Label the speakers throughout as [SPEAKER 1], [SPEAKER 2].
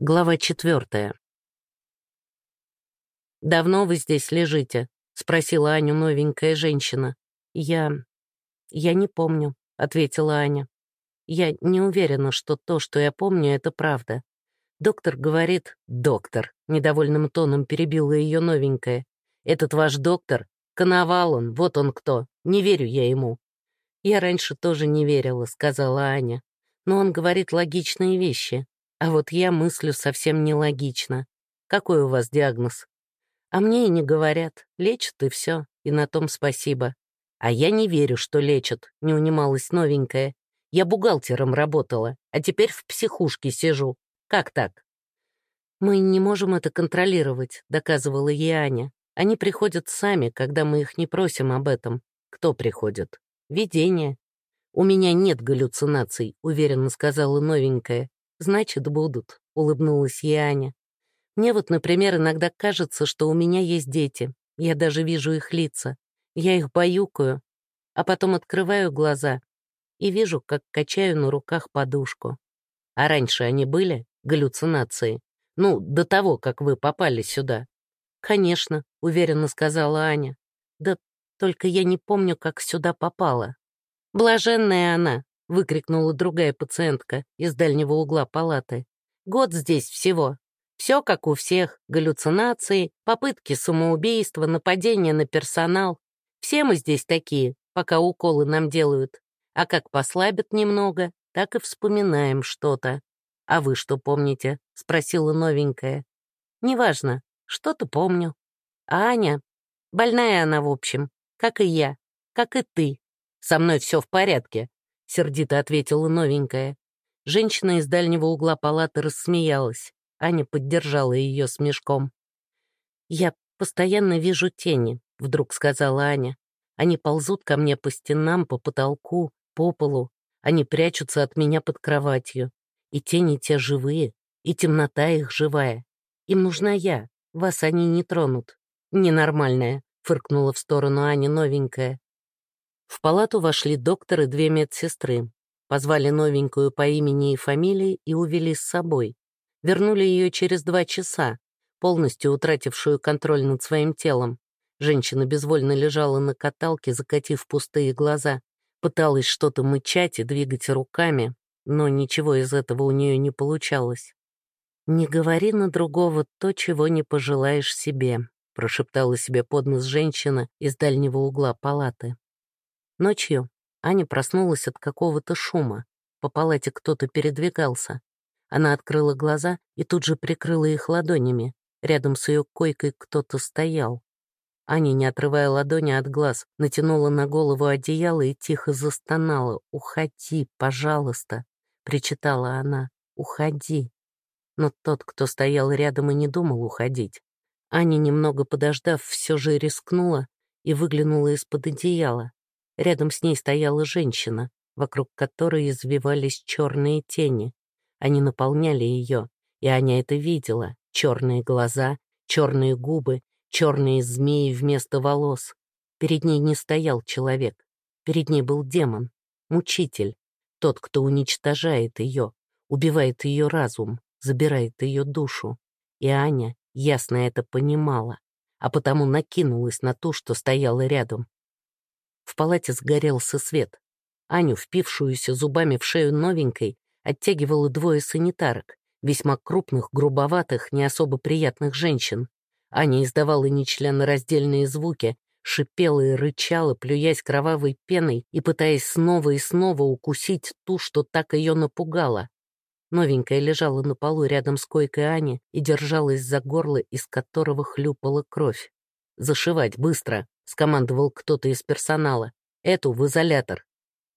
[SPEAKER 1] Глава четвертая. «Давно вы здесь лежите?» — спросила Аню новенькая женщина. «Я... я не помню», — ответила Аня. «Я не уверена, что то, что я помню, это правда. Доктор говорит... Доктор!» — недовольным тоном перебила ее новенькая. «Этот ваш доктор? Коновал он, вот он кто. Не верю я ему». «Я раньше тоже не верила», — сказала Аня. «Но он говорит логичные вещи. А вот я мыслю совсем нелогично. Какой у вас диагноз? А мне и не говорят. Лечат и все, и на том спасибо. А я не верю, что лечат, не унималась новенькая. Я бухгалтером работала, а теперь в психушке сижу. Как так? Мы не можем это контролировать, доказывала ей Аня. Они приходят сами, когда мы их не просим об этом. Кто приходит? Видение. У меня нет галлюцинаций, уверенно сказала новенькая. «Значит, будут», — улыбнулась ей Аня. «Мне вот, например, иногда кажется, что у меня есть дети. Я даже вижу их лица. Я их баюкаю, а потом открываю глаза и вижу, как качаю на руках подушку. А раньше они были, галлюцинации? Ну, до того, как вы попали сюда. «Конечно», — уверенно сказала Аня. «Да только я не помню, как сюда попала». «Блаженная она», — выкрикнула другая пациентка из дальнего угла палаты. «Год здесь всего. Все как у всех. Галлюцинации, попытки самоубийства, нападения на персонал. Все мы здесь такие, пока уколы нам делают. А как послабят немного, так и вспоминаем что-то. А вы что помните?» — спросила новенькая. «Неважно, что-то помню. А Аня? Больная она, в общем, как и я, как и ты. Со мной все в порядке, — сердито ответила новенькая. Женщина из дальнего угла палаты рассмеялась. Аня поддержала ее смешком. «Я постоянно вижу тени», — вдруг сказала Аня. «Они ползут ко мне по стенам, по потолку, по полу. Они прячутся от меня под кроватью. И тени те живые, и темнота их живая. Им нужна я, вас они не тронут. Ненормальная», — фыркнула в сторону Аня новенькая. В палату вошли доктор и две медсестры. Позвали новенькую по имени и фамилии и увели с собой. Вернули ее через два часа, полностью утратившую контроль над своим телом. Женщина безвольно лежала на каталке, закатив пустые глаза. Пыталась что-то мычать и двигать руками, но ничего из этого у нее не получалось. «Не говори на другого то, чего не пожелаешь себе», прошептала себе под нос женщина из дальнего угла палаты. Ночью Аня проснулась от какого-то шума. По палате кто-то передвигался. Она открыла глаза и тут же прикрыла их ладонями. Рядом с ее койкой кто-то стоял. Аня, не отрывая ладони от глаз, натянула на голову одеяло и тихо застонала. «Уходи, пожалуйста!» — причитала она. «Уходи!» Но тот, кто стоял рядом и не думал уходить. Аня, немного подождав, все же рискнула и выглянула из-под одеяла. Рядом с ней стояла женщина, вокруг которой извивались черные тени. Они наполняли ее, и Аня это видела. Черные глаза, черные губы, черные змеи вместо волос. Перед ней не стоял человек. Перед ней был демон, мучитель, тот, кто уничтожает ее, убивает ее разум, забирает ее душу. И Аня ясно это понимала, а потому накинулась на ту, что стояла рядом. В палате сгорелся свет. Аню, впившуюся зубами в шею новенькой, оттягивало двое санитарок, весьма крупных, грубоватых, не особо приятных женщин. Аня издавала нечленораздельные звуки, шипела и рычала, плюясь кровавой пеной и пытаясь снова и снова укусить ту, что так ее напугало. Новенькая лежала на полу рядом с койкой Ани и держалась за горло, из которого хлюпала кровь. «Зашивать, быстро!» — скомандовал кто-то из персонала. «Эту в изолятор».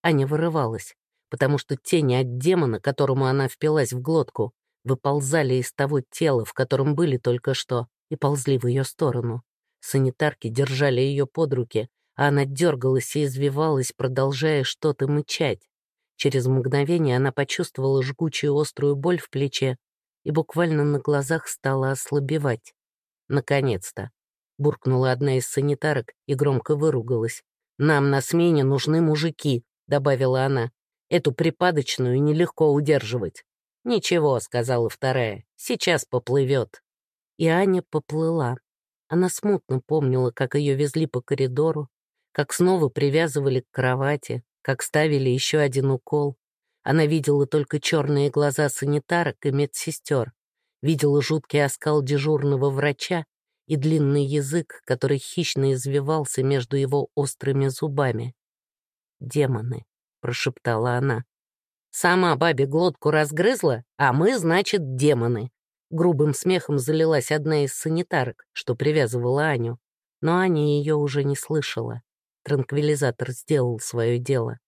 [SPEAKER 1] Аня вырывалась, потому что тени от демона, которому она впилась в глотку, выползали из того тела, в котором были только что, и ползли в ее сторону. Санитарки держали ее под руки, а она дергалась и извивалась, продолжая что-то мычать. Через мгновение она почувствовала жгучую острую боль в плече и буквально на глазах стала ослабевать. Наконец-то буркнула одна из санитарок и громко выругалась. «Нам на смене нужны мужики», — добавила она. «Эту припадочную нелегко удерживать». «Ничего», — сказала вторая, — «сейчас поплывет». И Аня поплыла. Она смутно помнила, как ее везли по коридору, как снова привязывали к кровати, как ставили еще один укол. Она видела только черные глаза санитарок и медсестер, видела жуткий оскал дежурного врача и длинный язык, который хищно извивался между его острыми зубами. «Демоны», — прошептала она. «Сама бабе глотку разгрызла, а мы, значит, демоны». Грубым смехом залилась одна из санитарок, что привязывала Аню. Но Аня ее уже не слышала. Транквилизатор сделал свое дело.